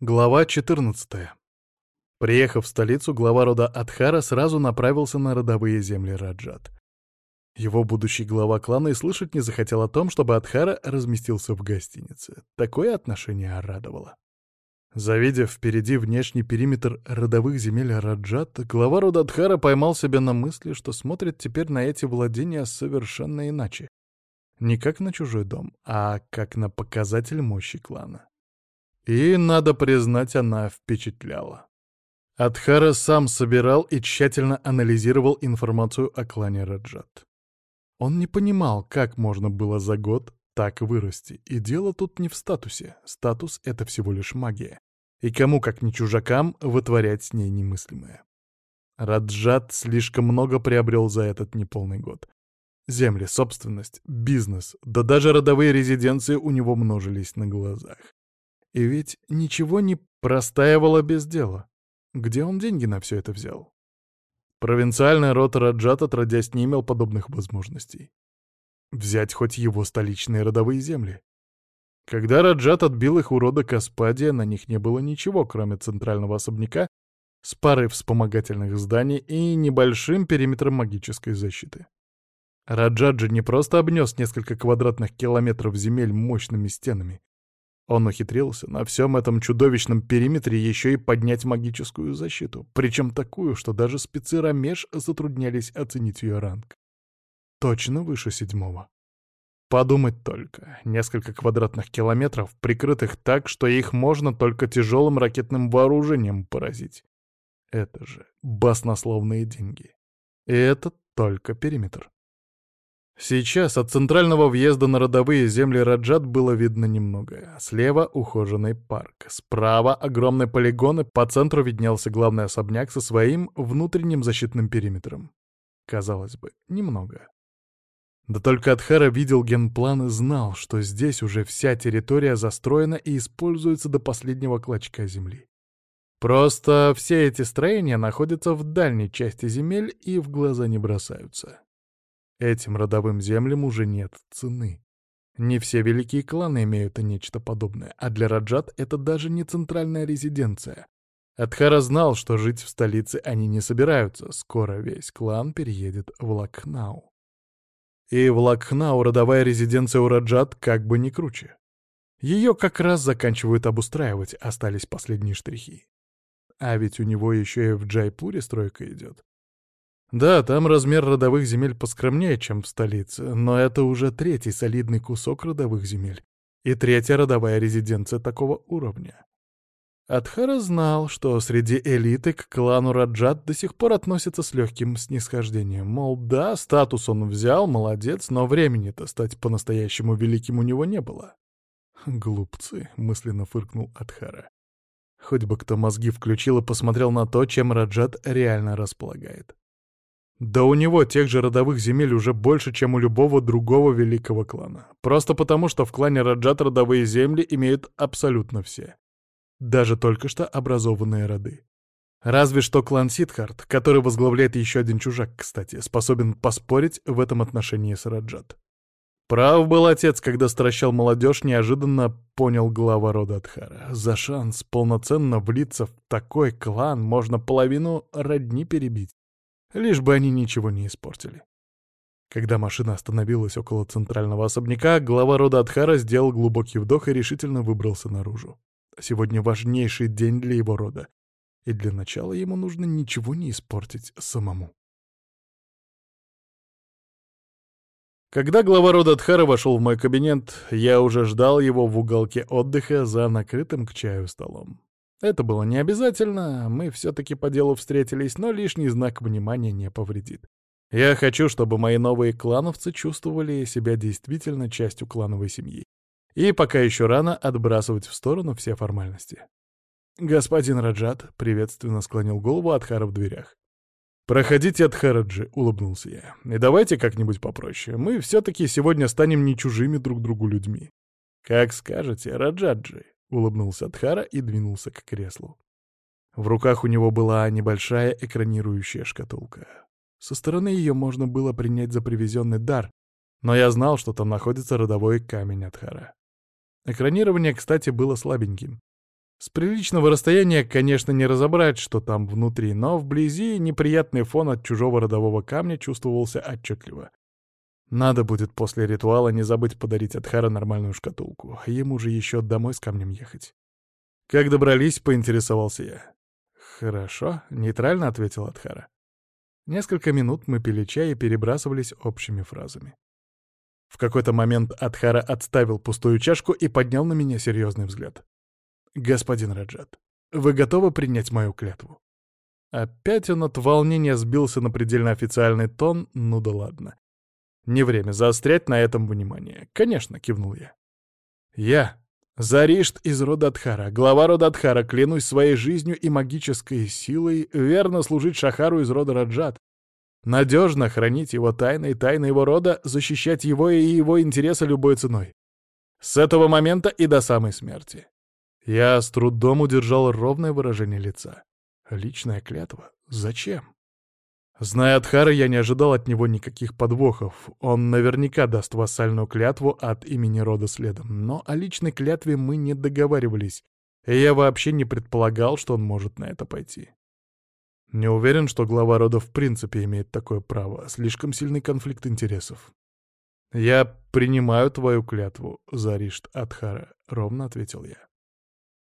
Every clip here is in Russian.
Глава 14. Приехав в столицу, глава рода Адхара сразу направился на родовые земли Раджат. Его будущий глава клана и слышать не захотел о том, чтобы Адхара разместился в гостинице. Такое отношение радовало. Завидев впереди внешний периметр родовых земель Раджат, глава рода Адхара поймал себя на мысли, что смотрит теперь на эти владения совершенно иначе. Не как на чужой дом, а как на показатель мощи клана. И, надо признать, она впечатляла. Адхара сам собирал и тщательно анализировал информацию о клане Раджат. Он не понимал, как можно было за год так вырасти, и дело тут не в статусе. Статус — это всего лишь магия. И кому, как не чужакам, вытворять с ней немыслимое. Раджат слишком много приобрел за этот неполный год. Земли, собственность, бизнес, да даже родовые резиденции у него множились на глазах. И ведь ничего не простаивало без дела. Где он деньги на все это взял? Провинциальный род Раджат отродясь не имел подобных возможностей. Взять хоть его столичные родовые земли. Когда Раджат отбил их у рода Каспадия, на них не было ничего, кроме центрального особняка с парой вспомогательных зданий и небольшим периметром магической защиты. Раджат же не просто обнес несколько квадратных километров земель мощными стенами. Он ухитрился на всем этом чудовищном периметре еще и поднять магическую защиту, причем такую, что даже спецы Рамеш затруднялись оценить ее ранг. Точно выше седьмого. Подумать только, несколько квадратных километров, прикрытых так, что их можно только тяжелым ракетным вооружением поразить. Это же баснословные деньги. И это только периметр. Сейчас от центрального въезда на родовые земли Раджат было видно немного. Слева — ухоженный парк. Справа — огромный полигон, и по центру виднелся главный особняк со своим внутренним защитным периметром. Казалось бы, немного. Да только Адхара видел генплан и знал, что здесь уже вся территория застроена и используется до последнего клочка земли. Просто все эти строения находятся в дальней части земель и в глаза не бросаются. Этим родовым землям уже нет цены. Не все великие кланы имеют нечто подобное, а для Раджат это даже не центральная резиденция. Адхара знал, что жить в столице они не собираются, скоро весь клан переедет в Лакхнау. И в Лакхнау родовая резиденция у Раджат как бы не круче. Ее как раз заканчивают обустраивать, остались последние штрихи. А ведь у него еще и в Джайпуре стройка идет. Да, там размер родовых земель поскромнее, чем в столице, но это уже третий солидный кусок родовых земель и третья родовая резиденция такого уровня. Адхара знал, что среди элиты к клану Раджат до сих пор относятся с легким снисхождением. Мол, да, статус он взял, молодец, но времени-то стать по-настоящему великим у него не было. «Глупцы», — мысленно фыркнул Адхара. Хоть бы кто мозги включил и посмотрел на то, чем Раджат реально располагает. Да у него тех же родовых земель уже больше, чем у любого другого великого клана. Просто потому, что в клане Раджат родовые земли имеют абсолютно все. Даже только что образованные роды. Разве что клан Сидхарт, который возглавляет еще один чужак, кстати, способен поспорить в этом отношении с Раджат. Прав был отец, когда стращал молодежь, неожиданно понял глава рода Адхара. За шанс полноценно влиться в такой клан можно половину родни перебить. Лишь бы они ничего не испортили. Когда машина остановилась около центрального особняка, глава рода Адхара сделал глубокий вдох и решительно выбрался наружу. Сегодня важнейший день для его рода, и для начала ему нужно ничего не испортить самому. Когда глава рода Адхара вошел в мой кабинет, я уже ждал его в уголке отдыха за накрытым к чаю столом. Это было не обязательно, мы все-таки по делу встретились, но лишний знак внимания не повредит. Я хочу, чтобы мои новые клановцы чувствовали себя действительно частью клановой семьи. И пока еще рано отбрасывать в сторону все формальности. «Господин Раджат», — приветственно склонил голову Адхара в дверях. «Проходите от Хараджи», — улыбнулся я. «И давайте как-нибудь попроще. Мы все-таки сегодня станем не чужими друг другу людьми». «Как скажете, Раджаджи», — улыбнулся Адхара и двинулся к креслу. В руках у него была небольшая экранирующая шкатулка. Со стороны ее можно было принять за привезенный дар, но я знал, что там находится родовой камень Адхара. Экранирование, кстати, было слабеньким. С приличного расстояния, конечно, не разобрать, что там внутри, но вблизи неприятный фон от чужого родового камня чувствовался отчетливо. Надо будет после ритуала не забыть подарить Адхара нормальную шкатулку. Ему же еще домой с камнем ехать. Как добрались, поинтересовался я. «Хорошо», — нейтрально ответил Адхара. Несколько минут мы пили чай и перебрасывались общими фразами. В какой-то момент Адхара отставил пустую чашку и поднял на меня серьезный взгляд. «Господин Раджат, вы готовы принять мою клятву?» Опять он от волнения сбился на предельно официальный тон, ну да ладно. Не время заострять на этом внимание. Конечно, кивнул я. Я, Заришт из рода Адхара, глава рода Адхара, клянусь своей жизнью и магической силой верно служить Шахару из рода Раджат, надежно хранить его тайны и тайны его рода, защищать его и его интересы любой ценой. С этого момента и до самой смерти. Я с трудом удержал ровное выражение лица. Личная клятва? Зачем? Зная Адхара, я не ожидал от него никаких подвохов. Он наверняка даст вассальную клятву от имени рода следом. Но о личной клятве мы не договаривались, и я вообще не предполагал, что он может на это пойти. Не уверен, что глава рода в принципе имеет такое право. Слишком сильный конфликт интересов. «Я принимаю твою клятву, Заришт Адхара», — ровно ответил я.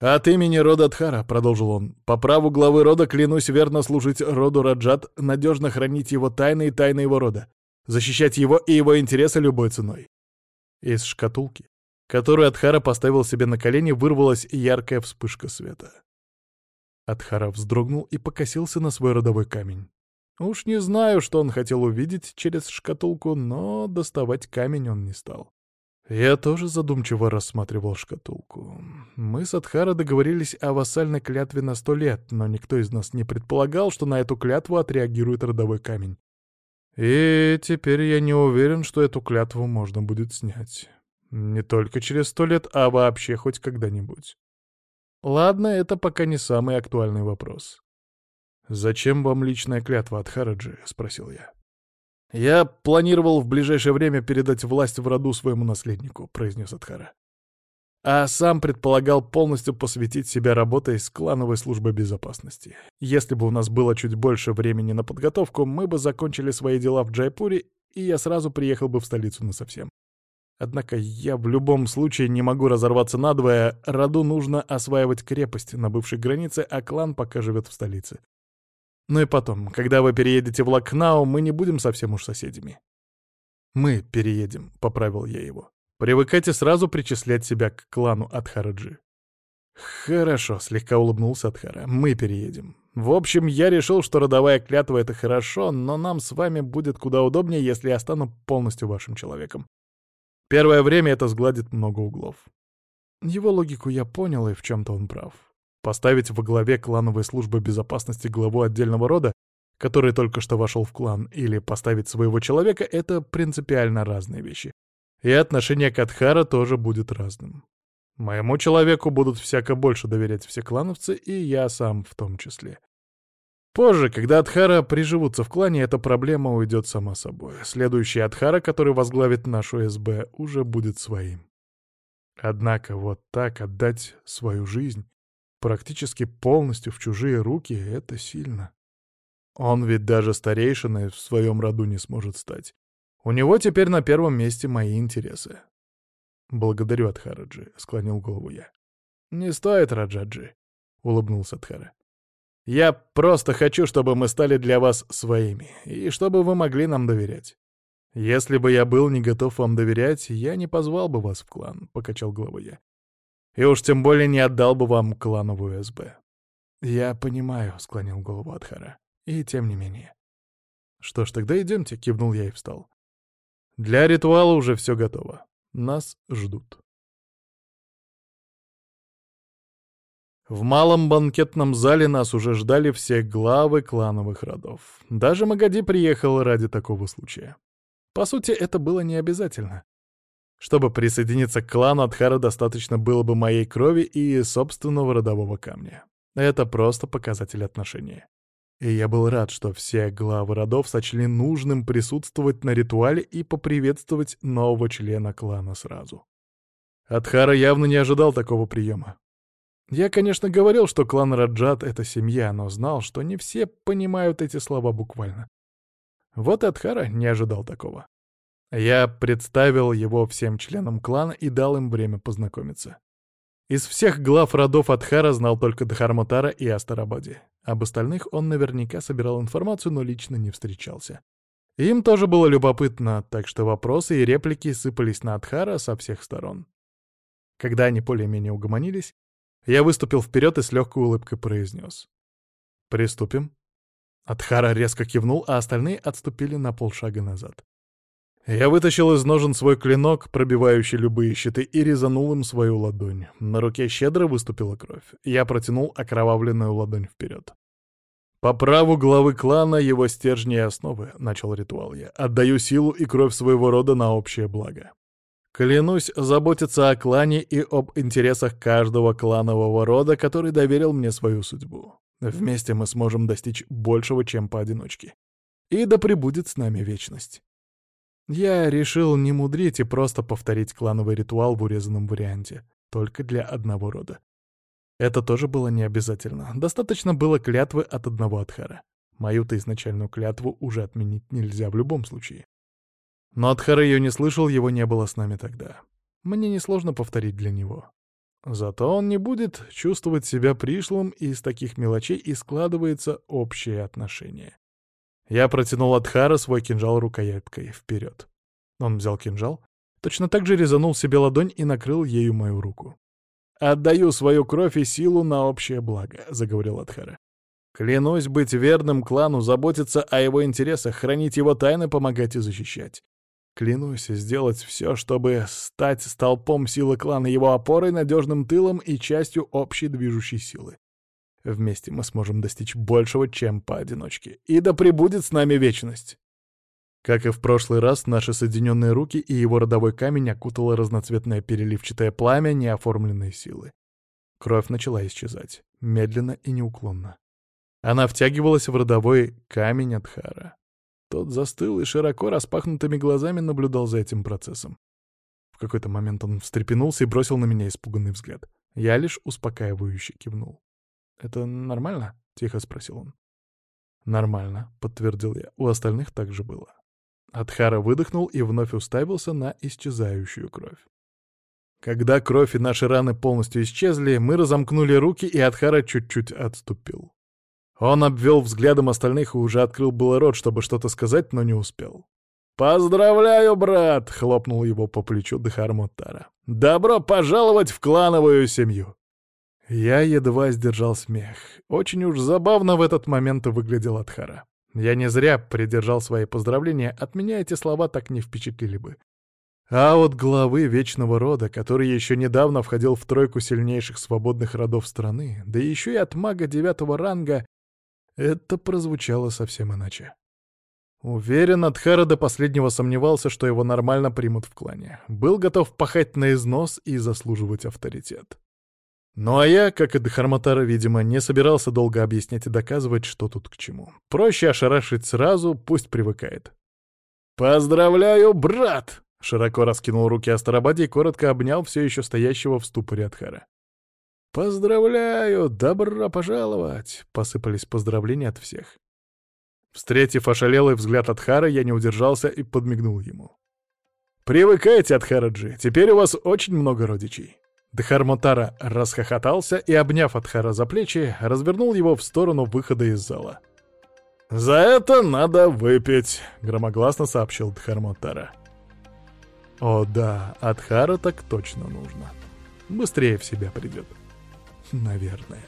«От имени рода Дхара», — продолжил он, — «по праву главы рода клянусь верно служить роду Раджат, надежно хранить его тайны и тайны его рода, защищать его и его интересы любой ценой». Из шкатулки, которую Адхара поставил себе на колени, вырвалась яркая вспышка света. Адхара вздрогнул и покосился на свой родовой камень. Уж не знаю, что он хотел увидеть через шкатулку, но доставать камень он не стал. Я тоже задумчиво рассматривал шкатулку. Мы с Адхара договорились о вассальной клятве на сто лет, но никто из нас не предполагал, что на эту клятву отреагирует родовой камень. И теперь я не уверен, что эту клятву можно будет снять. Не только через сто лет, а вообще хоть когда-нибудь. Ладно, это пока не самый актуальный вопрос. «Зачем вам личная клятва от Хараджи?» — спросил я. «Я планировал в ближайшее время передать власть в роду своему наследнику», — произнес Адхара. А сам предполагал полностью посвятить себя работой с клановой службой безопасности. Если бы у нас было чуть больше времени на подготовку, мы бы закончили свои дела в Джайпуре, и я сразу приехал бы в столицу насовсем. Однако я в любом случае не могу разорваться надвое, роду нужно осваивать крепость на бывшей границе, а клан пока живет в столице. Ну и потом, когда вы переедете в Лакнау, мы не будем совсем уж соседями. Мы переедем, — поправил я его. Привыкайте сразу причислять себя к клану Адхараджи. Хорошо, — слегка улыбнулся Адхара. Мы переедем. В общем, я решил, что родовая клятва — это хорошо, но нам с вами будет куда удобнее, если я стану полностью вашим человеком. Первое время это сгладит много углов. Его логику я понял, и в чем-то он прав. Поставить во главе клановой службы безопасности главу отдельного рода, который только что вошел в клан, или поставить своего человека — это принципиально разные вещи. И отношение к Адхара тоже будет разным. Моему человеку будут всяко больше доверять все клановцы, и я сам в том числе. Позже, когда Адхара приживутся в клане, эта проблема уйдет сама собой. Следующий Адхара, который возглавит нашу СБ, уже будет своим. Однако вот так отдать свою жизнь практически полностью в чужие руки — это сильно. Он ведь даже старейшиной в своем роду не сможет стать. У него теперь на первом месте мои интересы. «Благодарю, Адхараджи», — склонил голову я. «Не стоит, Раджаджи», — улыбнулся Адхара. «Я просто хочу, чтобы мы стали для вас своими, и чтобы вы могли нам доверять. Если бы я был не готов вам доверять, я не позвал бы вас в клан», — покачал головой я. И уж тем более не отдал бы вам клановую СБ. «Я понимаю», — склонил голову Адхара. «И тем не менее». «Что ж, тогда идемте», — кивнул я и встал. «Для ритуала уже все готово. Нас ждут». В малом банкетном зале нас уже ждали все главы клановых родов. Даже Магади приехал ради такого случая. По сути, это было не обязательно. Чтобы присоединиться к клану Адхара достаточно было бы моей крови и собственного родового камня. Это просто показатель отношения. И я был рад, что все главы родов сочли нужным присутствовать на ритуале и поприветствовать нового члена клана сразу. Адхара явно не ожидал такого приема. Я, конечно, говорил, что клан Раджат — это семья, но знал, что не все понимают эти слова буквально. Вот и Адхара не ожидал такого. Я представил его всем членам клана и дал им время познакомиться. Из всех глав родов Адхара знал только Дхарматара и Астарабади. Об остальных он наверняка собирал информацию, но лично не встречался. Им тоже было любопытно, так что вопросы и реплики сыпались на Адхара со всех сторон. Когда они более-менее угомонились, я выступил вперед и с легкой улыбкой произнес. «Приступим». Адхара резко кивнул, а остальные отступили на полшага назад. Я вытащил из ножен свой клинок, пробивающий любые щиты, и резанул им свою ладонь. На руке щедро выступила кровь. Я протянул окровавленную ладонь вперед. «По праву главы клана его стержни и основы», — начал ритуал я, — «отдаю силу и кровь своего рода на общее благо. Клянусь заботиться о клане и об интересах каждого кланового рода, который доверил мне свою судьбу. Вместе мы сможем достичь большего, чем поодиночке. И да пребудет с нами вечность». Я решил не мудрить и просто повторить клановый ритуал в урезанном варианте, только для одного рода. Это тоже было не обязательно. Достаточно было клятвы от одного Адхара. Мою-то изначальную клятву уже отменить нельзя в любом случае. Но Адхар ее не слышал, его не было с нами тогда. Мне несложно повторить для него. Зато он не будет чувствовать себя пришлым, и из таких мелочей и складывается общее отношение. Я протянул Адхара свой кинжал рукояткой вперед. Он взял кинжал, точно так же резанул себе ладонь и накрыл ею мою руку. «Отдаю свою кровь и силу на общее благо», — заговорил Адхара. «Клянусь быть верным клану, заботиться о его интересах, хранить его тайны, помогать и защищать. Клянусь сделать все, чтобы стать столпом силы клана, его опорой, надежным тылом и частью общей движущей силы. Вместе мы сможем достичь большего, чем поодиночке. И да пребудет с нами вечность!» Как и в прошлый раз, наши соединенные руки и его родовой камень окутало разноцветное переливчатое пламя неоформленной силы. Кровь начала исчезать, медленно и неуклонно. Она втягивалась в родовой камень Адхара. Тот застыл и широко распахнутыми глазами наблюдал за этим процессом. В какой-то момент он встрепенулся и бросил на меня испуганный взгляд. Я лишь успокаивающе кивнул. «Это нормально?» — тихо спросил он. «Нормально», — подтвердил я. У остальных так же было. Адхара выдохнул и вновь уставился на исчезающую кровь. Когда кровь и наши раны полностью исчезли, мы разомкнули руки, и Адхара чуть-чуть отступил. Он обвел взглядом остальных и уже открыл было рот, чтобы что-то сказать, но не успел. «Поздравляю, брат!» — хлопнул его по плечу Дхармутара. «Добро пожаловать в клановую семью!» Я едва сдержал смех. Очень уж забавно в этот момент выглядел Адхара. Я не зря придержал свои поздравления, от меня эти слова так не впечатлили бы. А вот главы Вечного Рода, который еще недавно входил в тройку сильнейших свободных родов страны, да еще и от мага девятого ранга, это прозвучало совсем иначе. Уверен, Адхара до последнего сомневался, что его нормально примут в клане. Был готов пахать на износ и заслуживать авторитет. Ну а я, как и Дхарматара, видимо, не собирался долго объяснять и доказывать, что тут к чему. Проще ошарашить сразу, пусть привыкает. «Поздравляю, брат!» — широко раскинул руки Астарабаде и коротко обнял все еще стоящего в ступоре Адхара. «Поздравляю! Добро пожаловать!» — посыпались поздравления от всех. Встретив ошалелый взгляд Адхара, я не удержался и подмигнул ему. «Привыкайте, Адхараджи, теперь у вас очень много родичей». Дхармотара расхохотался и, обняв Адхара за плечи, развернул его в сторону выхода из зала. «За это надо выпить», — громогласно сообщил Дхармотара. «О да, Адхара так точно нужно. Быстрее в себя придет. Наверное».